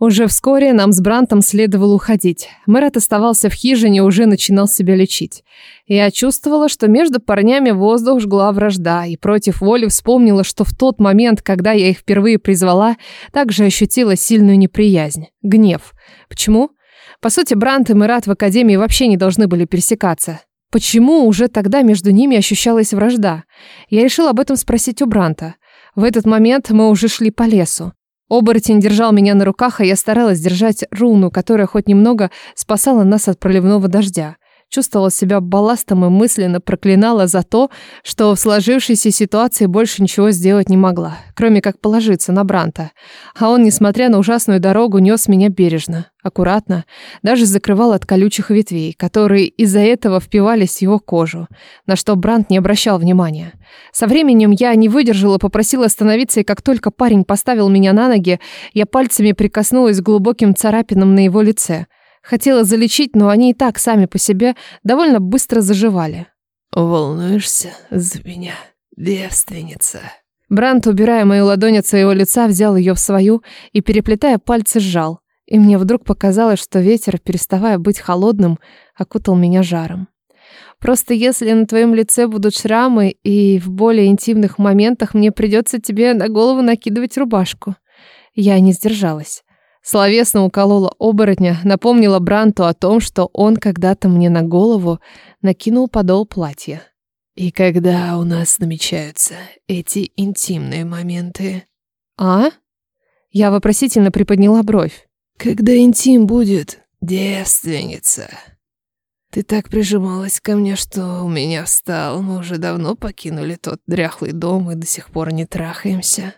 Уже вскоре нам с Брантом следовало уходить. Мэрот оставался в хижине и уже начинал себя лечить. Я чувствовала, что между парнями воздух жгла вражда, и против воли вспомнила, что в тот момент, когда я их впервые призвала, также ощутила сильную неприязнь, гнев. Почему? По сути, Брант и Мэрат в Академии вообще не должны были пересекаться. Почему уже тогда между ними ощущалась вражда? Я решила об этом спросить у Бранта. В этот момент мы уже шли по лесу. Оборотень держал меня на руках, а я старалась держать руну, которая хоть немного спасала нас от проливного дождя чувствовала себя балластом и мысленно проклинала за то, что в сложившейся ситуации больше ничего сделать не могла, кроме как положиться на Бранта. А он, несмотря на ужасную дорогу, нес меня бережно, аккуратно, даже закрывал от колючих ветвей, которые из-за этого впивались в его кожу, на что Брант не обращал внимания. Со временем я не выдержала, попросила остановиться, и как только парень поставил меня на ноги, я пальцами прикоснулась к глубоким царапинам на его лице – Хотела залечить, но они и так сами по себе довольно быстро заживали. «Волнуешься за меня, девственница?» Брант, убирая мою ладонь от своего лица, взял ее в свою и, переплетая пальцы, сжал. И мне вдруг показалось, что ветер, переставая быть холодным, окутал меня жаром. Просто если на твоем лице будут шрамы, и в более интимных моментах мне придется тебе на голову накидывать рубашку. Я не сдержалась. Словесно уколола оборотня, напомнила Бранту о том, что он когда-то мне на голову накинул подол платья. «И когда у нас намечаются эти интимные моменты?» «А?» Я вопросительно приподняла бровь. «Когда интим будет, девственница!» «Ты так прижималась ко мне, что у меня встал. Мы уже давно покинули тот дряхлый дом и до сих пор не трахаемся».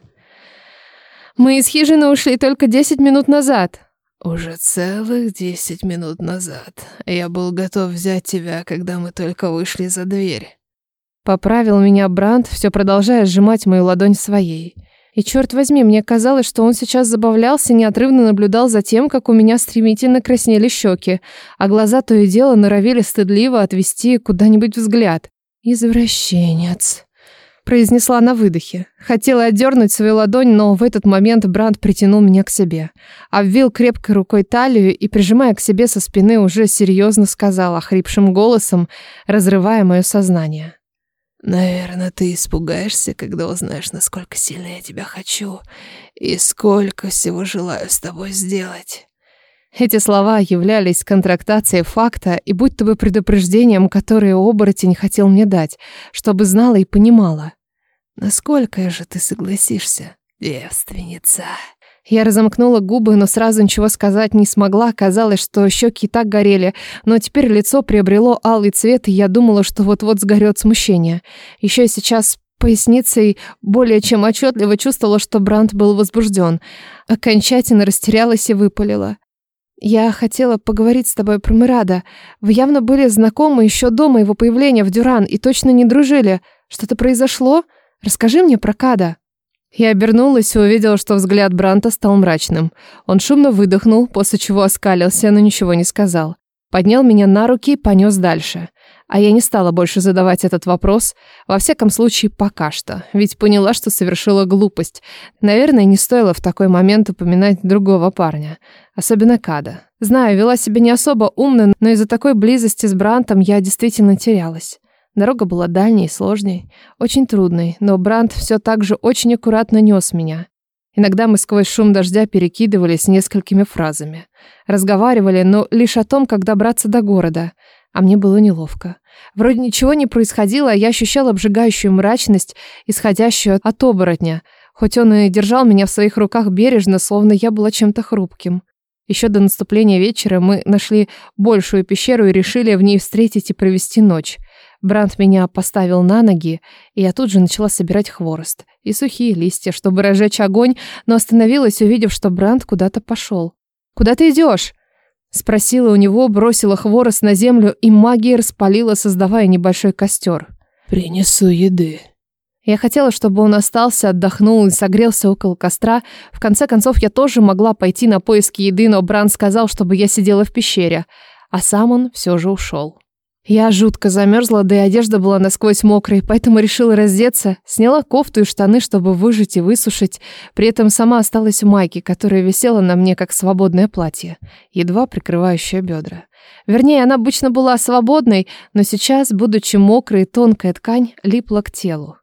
Мы из хижины ушли только 10 минут назад». «Уже целых 10 минут назад. Я был готов взять тебя, когда мы только вышли за дверь». Поправил меня Бранд, все продолжая сжимать мою ладонь своей. И черт возьми, мне казалось, что он сейчас забавлялся, неотрывно наблюдал за тем, как у меня стремительно краснели щеки, а глаза то и дело норовили стыдливо отвести куда-нибудь взгляд. «Извращенец», произнесла на выдохе. Хотела отдернуть свою ладонь, но в этот момент Бранд притянул меня к себе. Обвил крепкой рукой талию и, прижимая к себе со спины, уже серьезно сказал охрипшим голосом, разрывая мое сознание. «Наверное, ты испугаешься, когда узнаешь, насколько сильно я тебя хочу и сколько всего желаю с тобой сделать». Эти слова являлись контрактацией факта и будто бы предупреждением, которое оборотень хотел мне дать, чтобы знала и понимала. «Насколько же ты согласишься, девственница?» Я разомкнула губы, но сразу ничего сказать не смогла. Казалось, что щеки так горели, но теперь лицо приобрело алый цвет, и я думала, что вот-вот сгорет смущение. Еще и сейчас поясницей более чем отчетливо чувствовала, что Бранд был возбужден. Окончательно растерялась и выпалила. Я хотела поговорить с тобой про Мирада. Вы явно были знакомы еще до моего появления в Дюран и точно не дружили. Что-то произошло? Расскажи мне про Када». Я обернулась и увидела, что взгляд Бранта стал мрачным. Он шумно выдохнул, после чего оскалился, но ничего не сказал. Поднял меня на руки и понес дальше. А я не стала больше задавать этот вопрос, во всяком случае пока что, ведь поняла, что совершила глупость. Наверное, не стоило в такой момент упоминать другого парня, особенно Када. Знаю, вела себя не особо умно, но из-за такой близости с Брантом я действительно терялась. Дорога была дальней и сложной, очень трудной, но Брант все так же очень аккуратно нес меня. Иногда мы сквозь шум дождя перекидывались несколькими фразами. Разговаривали, но лишь о том, как добраться до города – а мне было неловко. Вроде ничего не происходило, а я ощущала обжигающую мрачность, исходящую от оборотня, хоть он и держал меня в своих руках бережно, словно я была чем-то хрупким. Еще до наступления вечера мы нашли большую пещеру и решили в ней встретить и провести ночь. Бранд меня поставил на ноги, и я тут же начала собирать хворост и сухие листья, чтобы разжечь огонь, но остановилась, увидев, что Бранд куда-то пошел. «Куда ты идешь?» Спросила у него, бросила хворост на землю, и магия распалила, создавая небольшой костер. «Принесу еды». Я хотела, чтобы он остался, отдохнул и согрелся около костра. В конце концов, я тоже могла пойти на поиски еды, но Бран сказал, чтобы я сидела в пещере. А сам он все же ушел. Я жутко замерзла, да и одежда была насквозь мокрой, поэтому решила раздеться, сняла кофту и штаны, чтобы выжить и высушить. При этом сама осталась в майке, которая висела на мне как свободное платье, едва прикрывающее бедра. Вернее, она обычно была свободной, но сейчас, будучи мокрой, тонкая ткань липла к телу.